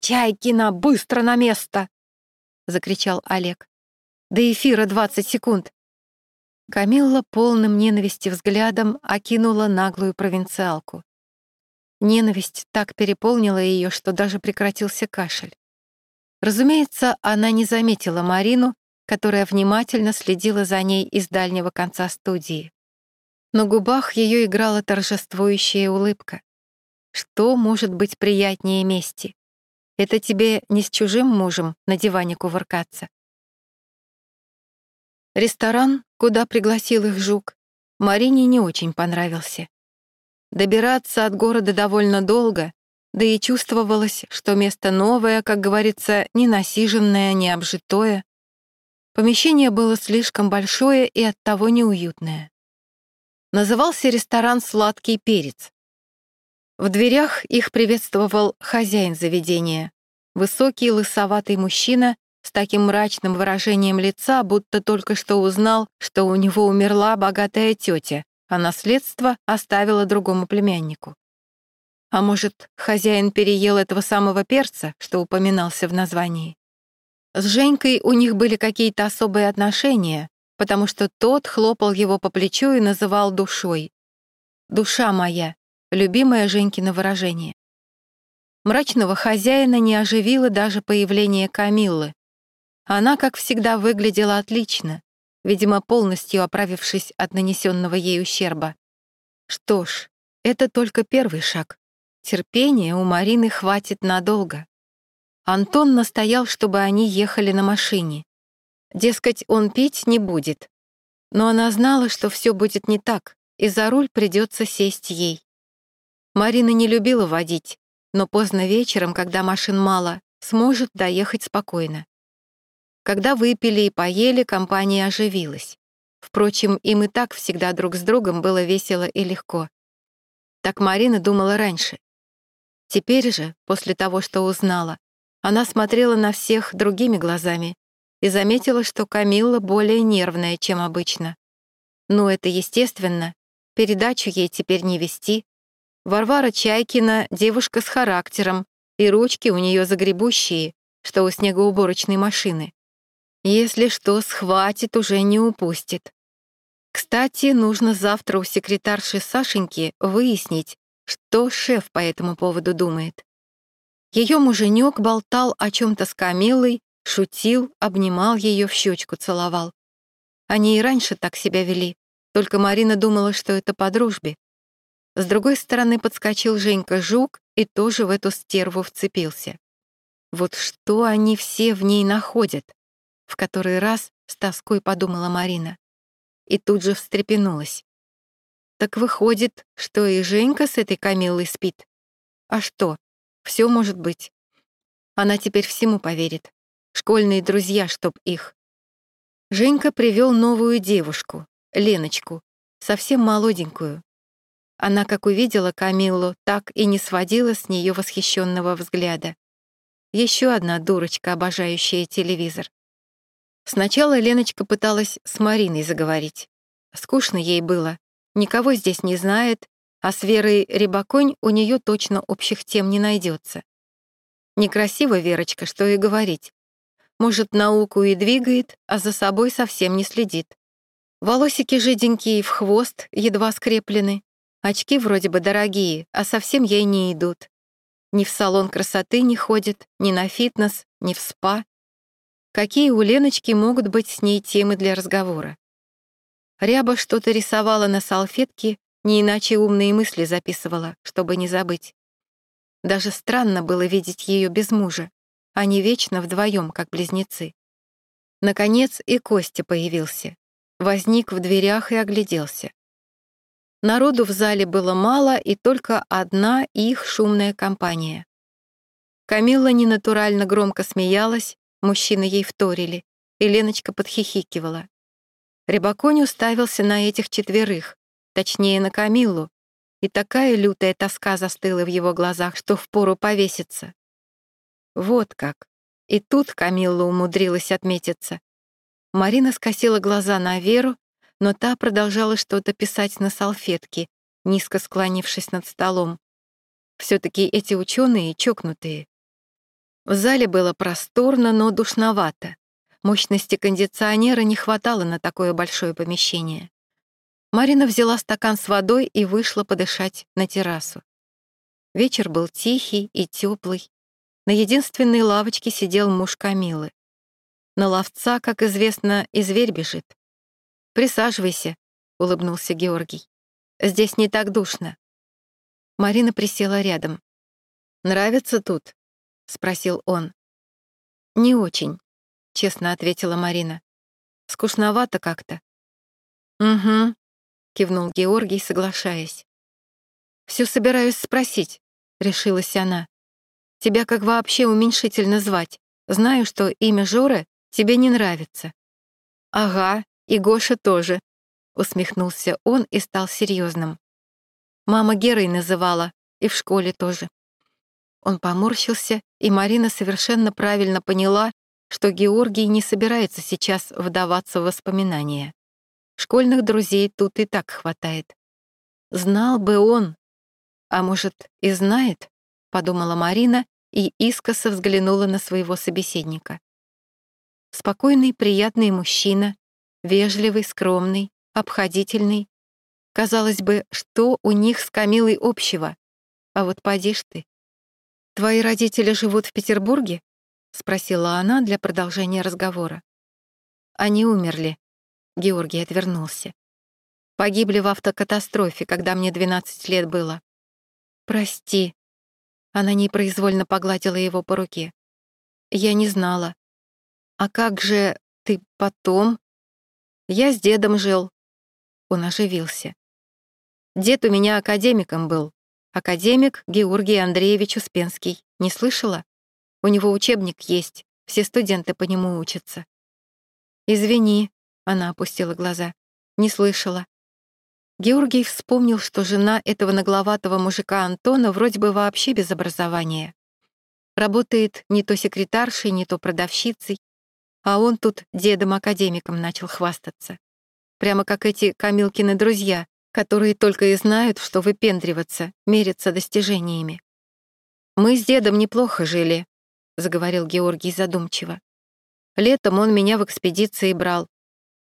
«Чайкина, быстро на место!» — закричал Олег. «До эфира 20 секунд». Камилла полным ненависти взглядом окинула наглую провинциалку. Ненависть так переполнила ее, что даже прекратился кашель. Разумеется, она не заметила Марину, которая внимательно следила за ней из дальнего конца студии. На губах ее играла торжествующая улыбка. Что может быть приятнее мести? Это тебе не с чужим мужем на диване кувыркаться. Ресторан, куда пригласил их жук, Марине не очень понравился. Добираться от города довольно долго, да и чувствовалось, что место новое, как говорится, не насиженное, не обжитое. Помещение было слишком большое и оттого неуютное. Назывался ресторан «Сладкий перец». В дверях их приветствовал хозяин заведения, высокий лысоватый мужчина с таким мрачным выражением лица, будто только что узнал, что у него умерла богатая тетя, а наследство оставила другому племяннику. А может, хозяин переел этого самого перца, что упоминался в названии? С Женькой у них были какие-то особые отношения, потому что тот хлопал его по плечу и называл душой. «Душа моя», любимое Женькино выражение. Мрачного хозяина не оживило даже появление Камиллы. Она, как всегда, выглядела отлично, видимо, полностью оправившись от нанесенного ей ущерба. Что ж, это только первый шаг. Терпения у Марины хватит надолго. Антон настоял, чтобы они ехали на машине. Дескать, он пить не будет. Но она знала, что все будет не так, и за руль придется сесть ей. Марина не любила водить, но поздно вечером, когда машин мало, сможет доехать спокойно. Когда выпили и поели, компания оживилась. Впрочем, им и так всегда друг с другом было весело и легко. Так Марина думала раньше. Теперь же, после того, что узнала, она смотрела на всех другими глазами и заметила, что Камилла более нервная, чем обычно. Ну, это естественно, передачу ей теперь не вести. Варвара Чайкина — девушка с характером, и ручки у нее загребущие, что у снегоуборочной машины. Если что, схватит, уже не упустит. Кстати, нужно завтра у секретарши Сашеньки выяснить, что шеф по этому поводу думает. Ее муженек болтал о чем-то с Камилой, шутил, обнимал ее в щечку, целовал. Они и раньше так себя вели, только Марина думала, что это по дружбе. С другой стороны подскочил Женька Жук и тоже в эту стерву вцепился. Вот что они все в ней находят? В который раз с тоской подумала Марина. И тут же встрепенулась. Так выходит, что и Женька с этой Камиллой спит. А что? Все может быть. Она теперь всему поверит. Школьные друзья, чтоб их. Женька привел новую девушку, Леночку, совсем молоденькую. Она, как увидела Камиллу, так и не сводила с нее восхищенного взгляда. Еще одна дурочка, обожающая телевизор. Сначала Леночка пыталась с Мариной заговорить. Скучно ей было. Никого здесь не знает, а с Верой Рябаконь у нее точно общих тем не найдется. Некрасиво Верочка, что и говорить. Может, науку и двигает, а за собой совсем не следит. Волосики жиденькие в хвост, едва скреплены. Очки вроде бы дорогие, а совсем ей не идут. Ни в салон красоты не ходит, ни на фитнес, ни в спа. Какие у Леночки могут быть с ней темы для разговора? Ряба что-то рисовала на салфетке, не иначе умные мысли записывала, чтобы не забыть. Даже странно было видеть ее без мужа, а не вечно вдвоем, как близнецы. Наконец и Костя появился. Возник в дверях и огляделся. Народу в зале было мало, и только одна их шумная компания. Камилла ненатурально громко смеялась, Мужчины ей вторили, и Леночка подхихикивала. Рябаконь уставился на этих четверых, точнее, на Камиллу, и такая лютая тоска застыла в его глазах, что впору повеситься. Вот как. И тут Камилла умудрилась отметиться. Марина скосила глаза на Веру, но та продолжала что-то писать на салфетке, низко склонившись над столом. все таки эти ученые чокнутые. В зале было просторно, но душновато. Мощности кондиционера не хватало на такое большое помещение. Марина взяла стакан с водой и вышла подышать на террасу. Вечер был тихий и теплый. На единственной лавочке сидел муж Камилы. На ловца, как известно, и зверь бежит. «Присаживайся», — улыбнулся Георгий. «Здесь не так душно». Марина присела рядом. «Нравится тут?» — спросил он. «Не очень», — честно ответила Марина. «Скучновато как-то». «Угу», — кивнул Георгий, соглашаясь. «Все собираюсь спросить», — решилась она. «Тебя как вообще уменьшительно звать? Знаю, что имя Жора тебе не нравится». «Ага, и Гоша тоже», — усмехнулся он и стал серьезным. «Мама Герой называла, и в школе тоже». Он поморщился, и Марина совершенно правильно поняла, что Георгий не собирается сейчас вдаваться в воспоминания. Школьных друзей тут и так хватает. Знал бы он. А может, и знает, подумала Марина и искоса взглянула на своего собеседника. Спокойный, приятный мужчина, вежливый, скромный, обходительный. Казалось бы, что у них с Камилой общего? А вот поди ж ты. «Твои родители живут в Петербурге?» — спросила она для продолжения разговора. «Они умерли», Георгий отвернулся. Погибли в автокатастрофе, когда мне 12 лет было. Прости. Она непроизвольно погладила его по руке. Я не знала. А как же ты потом? Я с дедом жил. Он оживился. Дед у меня академиком был. Академик Георгий Андреевич Успенский. Не слышала? У него учебник есть, все студенты по нему учатся. Извини, она опустила глаза. Не слышала. Георгий вспомнил, что жена этого нагловатого мужика Антона вроде бы вообще без образования. Работает не то секретаршей, не то продавщицей, а он тут дедом-академиком начал хвастаться. Прямо как эти Камилкины друзья, которые только и знают, что выпендриваться, мериться достижениями. «Мы с дедом неплохо жили», — заговорил Георгий задумчиво. «Летом он меня в экспедиции брал,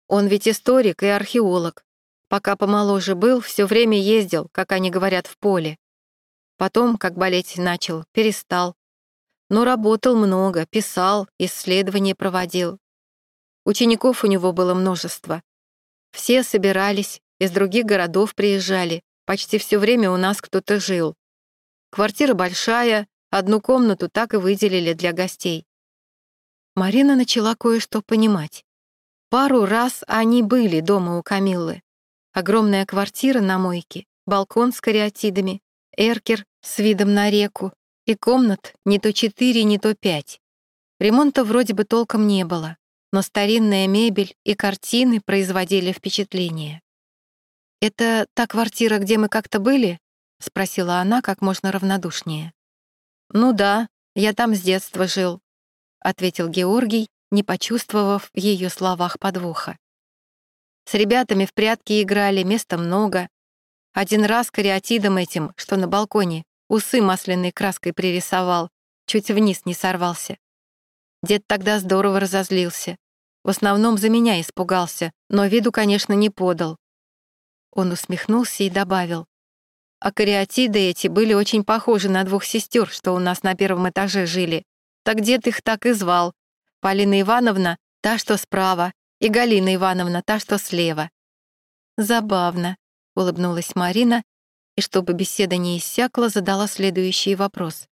он ведь историк и археолог. Пока помоложе был, все время ездил, как они говорят, в поле. Потом, как болеть начал, перестал. Но работал много, писал, исследования проводил. Учеников у него было множество. Все собирались, из других городов приезжали. Почти все время у нас кто-то жил. Квартира большая, одну комнату так и выделили для гостей. Марина начала кое-что понимать. Пару раз они были дома у Камиллы. Огромная квартира на мойке, балкон с кариатидами, эркер с видом на реку и комнат не то четыре, не то пять. Ремонта вроде бы толком не было, но старинная мебель и картины производили впечатление. «Это та квартира, где мы как-то были?» — спросила она как можно равнодушнее. «Ну да, я там с детства жил», — ответил Георгий не почувствовав в ее словах подвоха. С ребятами в прятки играли, места много. Один раз кариатидом этим, что на балконе, усы масляной краской пририсовал, чуть вниз не сорвался. Дед тогда здорово разозлился. В основном за меня испугался, но виду, конечно, не подал. Он усмехнулся и добавил. А кариатиды эти были очень похожи на двух сестер, что у нас на первом этаже жили. Так дед их так и звал, Полина Ивановна — та, что справа, и Галина Ивановна — та, что слева. Забавно, — улыбнулась Марина, и чтобы беседа не иссякла, задала следующий вопрос.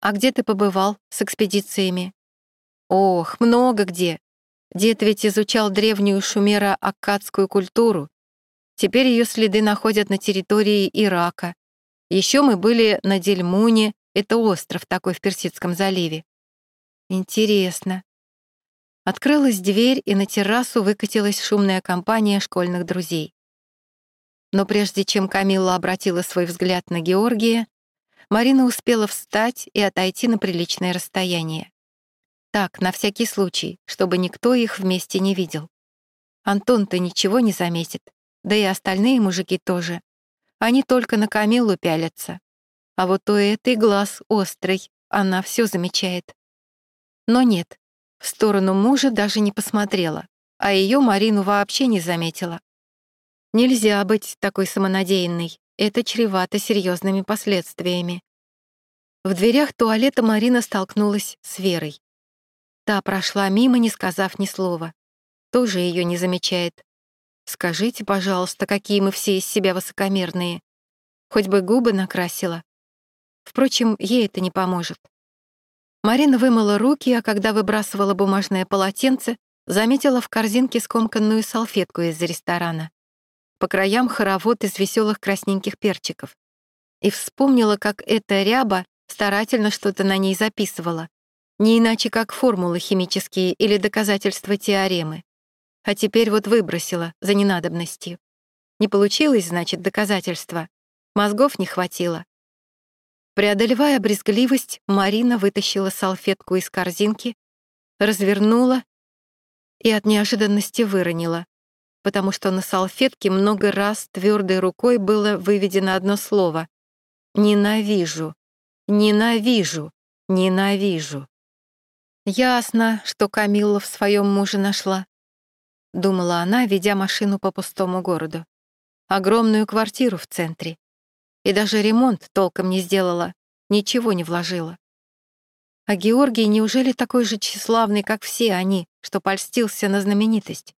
«А где ты побывал с экспедициями?» «Ох, много где. Дед ведь изучал древнюю шумеро-аккадскую культуру. Теперь ее следы находят на территории Ирака. Еще мы были на Дельмуне, это остров такой в Персидском заливе. Интересно. Открылась дверь, и на террасу выкатилась шумная компания школьных друзей. Но прежде чем Камилла обратила свой взгляд на Георгия, Марина успела встать и отойти на приличное расстояние. Так, на всякий случай, чтобы никто их вместе не видел. Антон-то ничего не заметит, да и остальные мужики тоже. Они только на Камилу пялятся. А вот у этой глаз острый, она все замечает. Но нет, В сторону мужа даже не посмотрела, а ее Марину вообще не заметила. Нельзя быть такой самонадеянной, это чревато серьезными последствиями. В дверях туалета Марина столкнулась с Верой. Та прошла мимо, не сказав ни слова. Тоже ее не замечает. Скажите, пожалуйста, какие мы все из себя высокомерные. Хоть бы губы накрасила. Впрочем, ей это не поможет. Марина вымыла руки, а когда выбрасывала бумажное полотенце, заметила в корзинке скомканную салфетку из ресторана. По краям хоровод из веселых красненьких перчиков. И вспомнила, как эта ряба старательно что-то на ней записывала. Не иначе, как формулы химические или доказательства теоремы. А теперь вот выбросила за ненадобностью. Не получилось, значит, доказательства. Мозгов не хватило. Преодолевая брезгливость, Марина вытащила салфетку из корзинки, развернула и от неожиданности выронила, потому что на салфетке много раз твердой рукой было выведено одно слово «Ненавижу, ненавижу, ненавижу». Ясно, что Камилла в своем муже нашла. Думала она, ведя машину по пустому городу. Огромную квартиру в центре. И даже ремонт толком не сделала, ничего не вложила. А Георгий неужели такой же тщеславный, как все они, что польстился на знаменитость?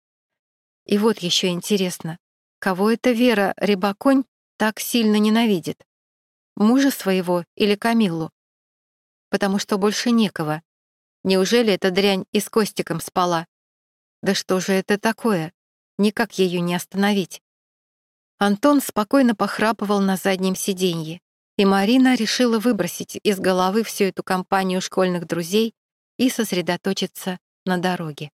И вот еще интересно, кого эта Вера Рябаконь так сильно ненавидит? Мужа своего или Камиллу? Потому что больше некого, Неужели эта дрянь и с Костиком спала? Да что же это такое? Никак ее не остановить. Антон спокойно похрапывал на заднем сиденье, и Марина решила выбросить из головы всю эту компанию школьных друзей и сосредоточиться на дороге.